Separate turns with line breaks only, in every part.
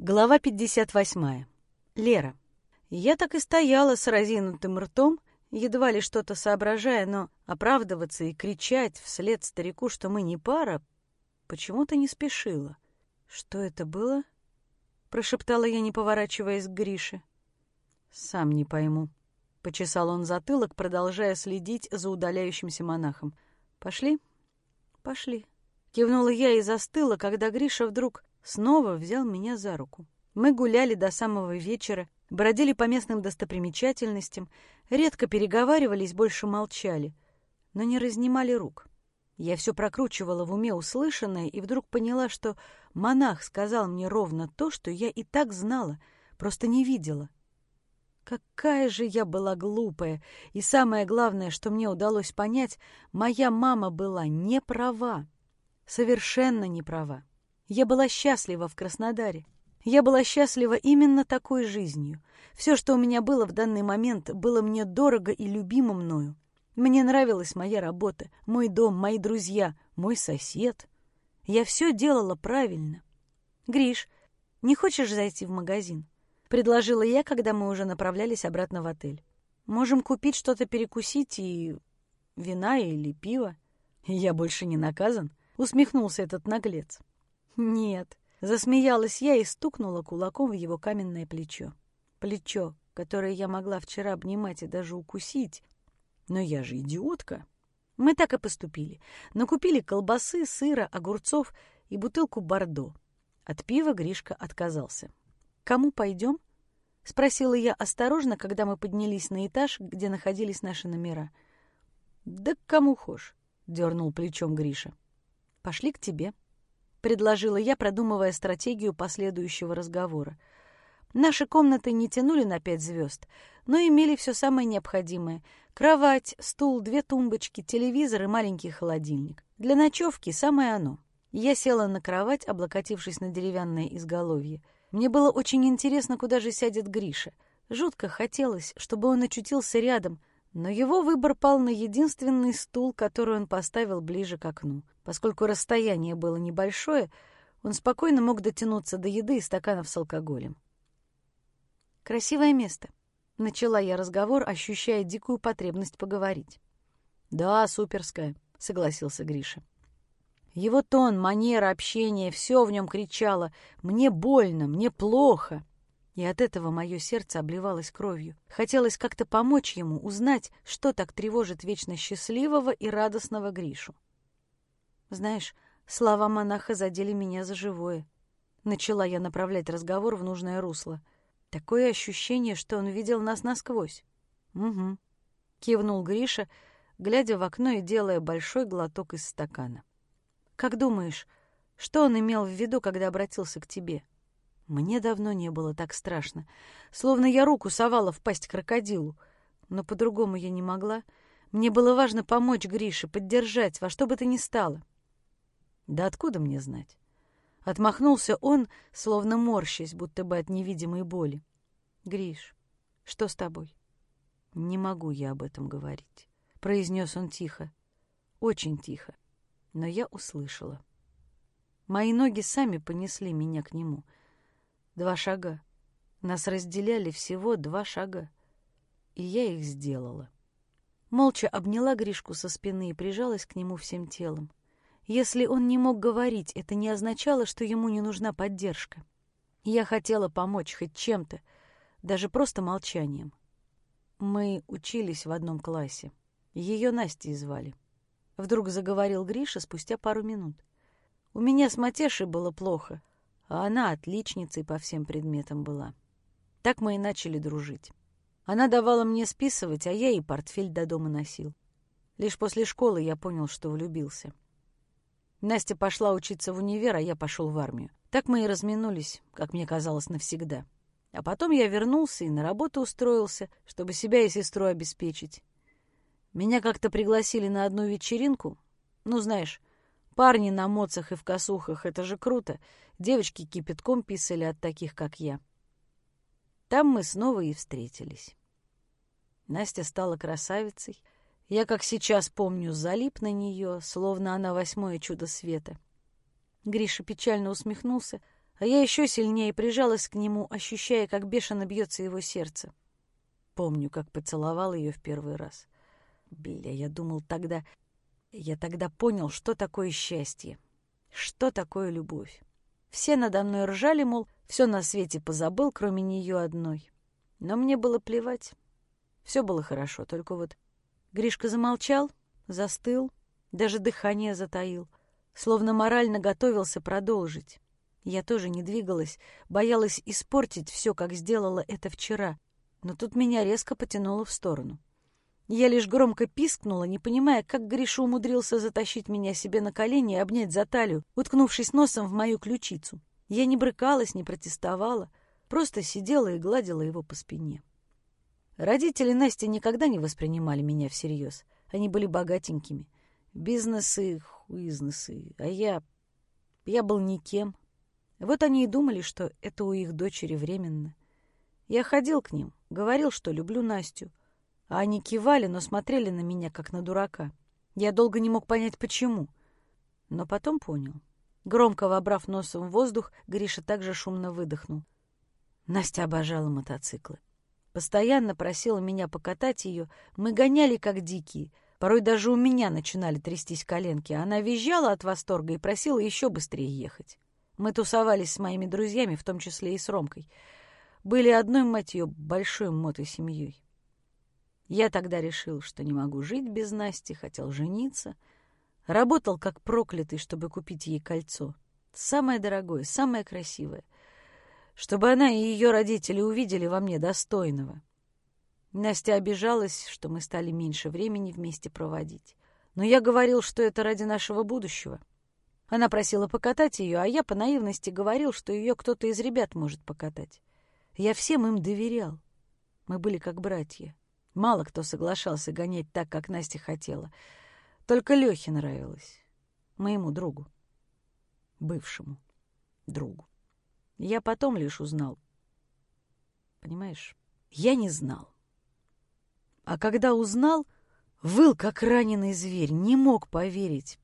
Глава 58. Лера. Я так и стояла с разинутым ртом, едва ли что-то соображая, но оправдываться и кричать вслед старику, что мы не пара, почему-то не спешила. «Что это было?» — прошептала я, не поворачиваясь к Грише. «Сам не пойму», — почесал он затылок, продолжая следить за удаляющимся монахом. «Пошли?» «Пошли», — кивнула я и застыла, когда Гриша вдруг снова взял меня за руку. Мы гуляли до самого вечера, бродили по местным достопримечательностям, редко переговаривались, больше молчали, но не разнимали рук. Я все прокручивала в уме услышанное и вдруг поняла, что монах сказал мне ровно то, что я и так знала, просто не видела. Какая же я была глупая! И самое главное, что мне удалось понять, моя мама была не права. Совершенно не права. Я была счастлива в Краснодаре. Я была счастлива именно такой жизнью. Все, что у меня было в данный момент, было мне дорого и любимо мною. Мне нравилась моя работа, мой дом, мои друзья, мой сосед. Я все делала правильно. «Гриш, не хочешь зайти в магазин?» — предложила я, когда мы уже направлялись обратно в отель. «Можем купить что-то перекусить и... вина или пиво». «Я больше не наказан?» — усмехнулся этот наглец. «Нет», — засмеялась я и стукнула кулаком в его каменное плечо. Плечо, которое я могла вчера обнимать и даже укусить. Но я же идиотка. Мы так и поступили. Накупили колбасы, сыра, огурцов и бутылку бордо. От пива Гришка отказался. «Кому пойдем?» — спросила я осторожно, когда мы поднялись на этаж, где находились наши номера. «Да к кому хошь», — дернул плечом Гриша. «Пошли к тебе», — предложила я, продумывая стратегию последующего разговора. Наши комнаты не тянули на пять звезд, но имели все самое необходимое — кровать, стул, две тумбочки, телевизор и маленький холодильник. Для ночевки самое оно. Я села на кровать, облокотившись на деревянное изголовье. Мне было очень интересно, куда же сядет Гриша. Жутко хотелось, чтобы он очутился рядом, но его выбор пал на единственный стул, который он поставил ближе к окну. Поскольку расстояние было небольшое, он спокойно мог дотянуться до еды и стаканов с алкоголем. «Красивое место», — начала я разговор, ощущая дикую потребность поговорить. «Да, суперское», — согласился Гриша. Его тон, манера общения, все в нем кричало «Мне больно, мне плохо». И от этого мое сердце обливалось кровью. Хотелось как-то помочь ему, узнать, что так тревожит вечно счастливого и радостного Гришу. Знаешь, слова монаха задели меня за живое. Начала я направлять разговор в нужное русло. Такое ощущение, что он видел нас насквозь. «Угу», — кивнул Гриша, глядя в окно и делая большой глоток из стакана. «Как думаешь, что он имел в виду, когда обратился к тебе?» Мне давно не было так страшно, словно я руку совала в пасть крокодилу. Но по-другому я не могла. Мне было важно помочь Грише, поддержать, во что бы то ни стало. Да откуда мне знать? Отмахнулся он, словно морщась, будто бы от невидимой боли. «Гриш, что с тобой?» «Не могу я об этом говорить», — произнес он тихо, очень тихо, но я услышала. Мои ноги сами понесли меня к нему — Два шага. Нас разделяли всего два шага. И я их сделала. Молча обняла Гришку со спины и прижалась к нему всем телом. Если он не мог говорить, это не означало, что ему не нужна поддержка. Я хотела помочь хоть чем-то, даже просто молчанием. Мы учились в одном классе. Ее Настей звали. Вдруг заговорил Гриша спустя пару минут. У меня с Матешей было плохо а она отличницей по всем предметам была. Так мы и начали дружить. Она давала мне списывать, а я ей портфель до дома носил. Лишь после школы я понял, что влюбился. Настя пошла учиться в универ, а я пошел в армию. Так мы и разминулись, как мне казалось, навсегда. А потом я вернулся и на работу устроился, чтобы себя и сестру обеспечить. Меня как-то пригласили на одну вечеринку. Ну, знаешь, Парни на моцах и в косухах — это же круто. Девочки кипятком писали от таких, как я. Там мы снова и встретились. Настя стала красавицей. Я, как сейчас помню, залип на нее, словно она восьмое чудо света. Гриша печально усмехнулся, а я еще сильнее прижалась к нему, ощущая, как бешено бьется его сердце. Помню, как поцеловал ее в первый раз. Бля, я думал тогда... Я тогда понял, что такое счастье, что такое любовь. Все надо мной ржали, мол, все на свете позабыл, кроме нее одной. Но мне было плевать. Все было хорошо, только вот... Гришка замолчал, застыл, даже дыхание затаил, словно морально готовился продолжить. Я тоже не двигалась, боялась испортить все, как сделала это вчера, но тут меня резко потянуло в сторону. Я лишь громко пискнула, не понимая, как Гриша умудрился затащить меня себе на колени и обнять за талию, уткнувшись носом в мою ключицу. Я не брыкалась, не протестовала, просто сидела и гладила его по спине. Родители Насти никогда не воспринимали меня всерьез. Они были богатенькими. Бизнесы, хуизнесы. А я... Я был никем. Вот они и думали, что это у их дочери временно. Я ходил к ним, говорил, что люблю Настю. А они кивали, но смотрели на меня, как на дурака. Я долго не мог понять, почему. Но потом понял. Громко вобрав носом воздух, Гриша также шумно выдохнул. Настя обожала мотоциклы. Постоянно просила меня покатать ее. Мы гоняли, как дикие. Порой даже у меня начинали трястись коленки. Она визжала от восторга и просила еще быстрее ехать. Мы тусовались с моими друзьями, в том числе и с Ромкой. Были одной, мать ее, большой мотосемьей. Я тогда решил, что не могу жить без Насти, хотел жениться. Работал как проклятый, чтобы купить ей кольцо. Самое дорогое, самое красивое. Чтобы она и ее родители увидели во мне достойного. Настя обижалась, что мы стали меньше времени вместе проводить. Но я говорил, что это ради нашего будущего. Она просила покатать ее, а я по наивности говорил, что ее кто-то из ребят может покатать. Я всем им доверял. Мы были как братья. Мало кто соглашался гонять так, как Настя хотела. Только Лехе нравилось. Моему другу. Бывшему другу. Я потом лишь узнал. Понимаешь, я не знал. А когда узнал, выл, как раненый зверь, не мог поверить.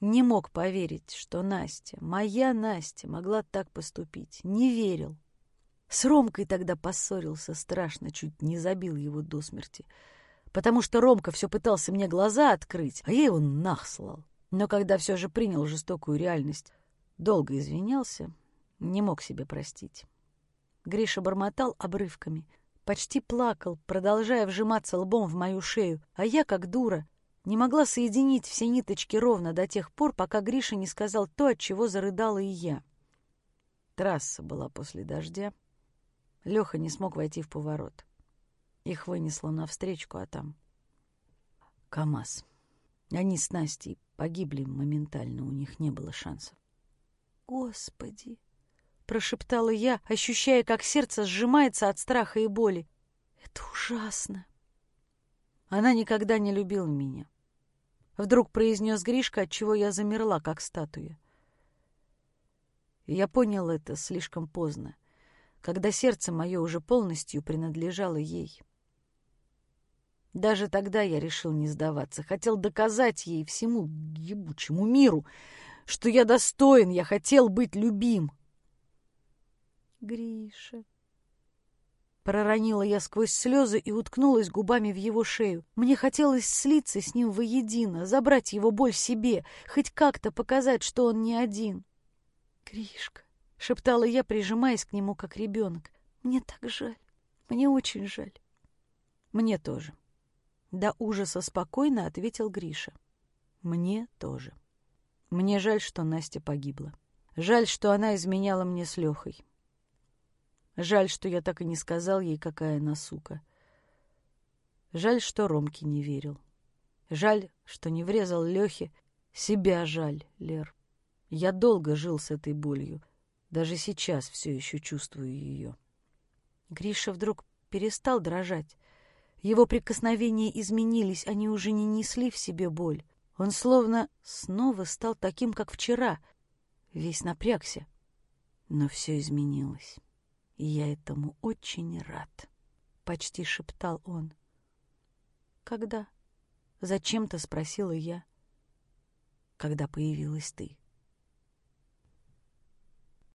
Не мог поверить, что Настя, моя Настя, могла так поступить. Не верил. С Ромкой тогда поссорился страшно, чуть не забил его до смерти. Потому что Ромка все пытался мне глаза открыть, а я его нахслал. Но когда все же принял жестокую реальность, долго извинялся, не мог себе простить. Гриша бормотал обрывками, почти плакал, продолжая вжиматься лбом в мою шею, а я, как дура, не могла соединить все ниточки ровно до тех пор, пока Гриша не сказал то, от чего зарыдала и я. Трасса была после дождя, Леха не смог войти в поворот. Их вынесло навстречку, а там... КамАЗ. Они с Настей погибли моментально, у них не было шансов. «Господи!» — прошептала я, ощущая, как сердце сжимается от страха и боли. «Это ужасно!» Она никогда не любила меня. Вдруг произнес Гришка, от чего я замерла, как статуя. Я понял это слишком поздно когда сердце мое уже полностью принадлежало ей. Даже тогда я решил не сдаваться, хотел доказать ей всему ебучему миру, что я достоин, я хотел быть любим. Гриша. Проронила я сквозь слезы и уткнулась губами в его шею. Мне хотелось слиться с ним воедино, забрать его боль себе, хоть как-то показать, что он не один. Гришка шептала я, прижимаясь к нему, как ребенок. «Мне так жаль. Мне очень жаль». «Мне тоже». До ужаса спокойно ответил Гриша. «Мне тоже. Мне жаль, что Настя погибла. Жаль, что она изменяла мне с Лехой. Жаль, что я так и не сказал ей, какая она сука. Жаль, что Ромке не верил. Жаль, что не врезал Лехе. Себя жаль, Лер. Я долго жил с этой болью. Даже сейчас все еще чувствую ее. Гриша вдруг перестал дрожать. Его прикосновения изменились, они уже не несли в себе боль. Он словно снова стал таким, как вчера, весь напрягся. Но все изменилось, и я этому очень рад, — почти шептал он. «Когда?» — зачем-то спросила я. «Когда появилась ты».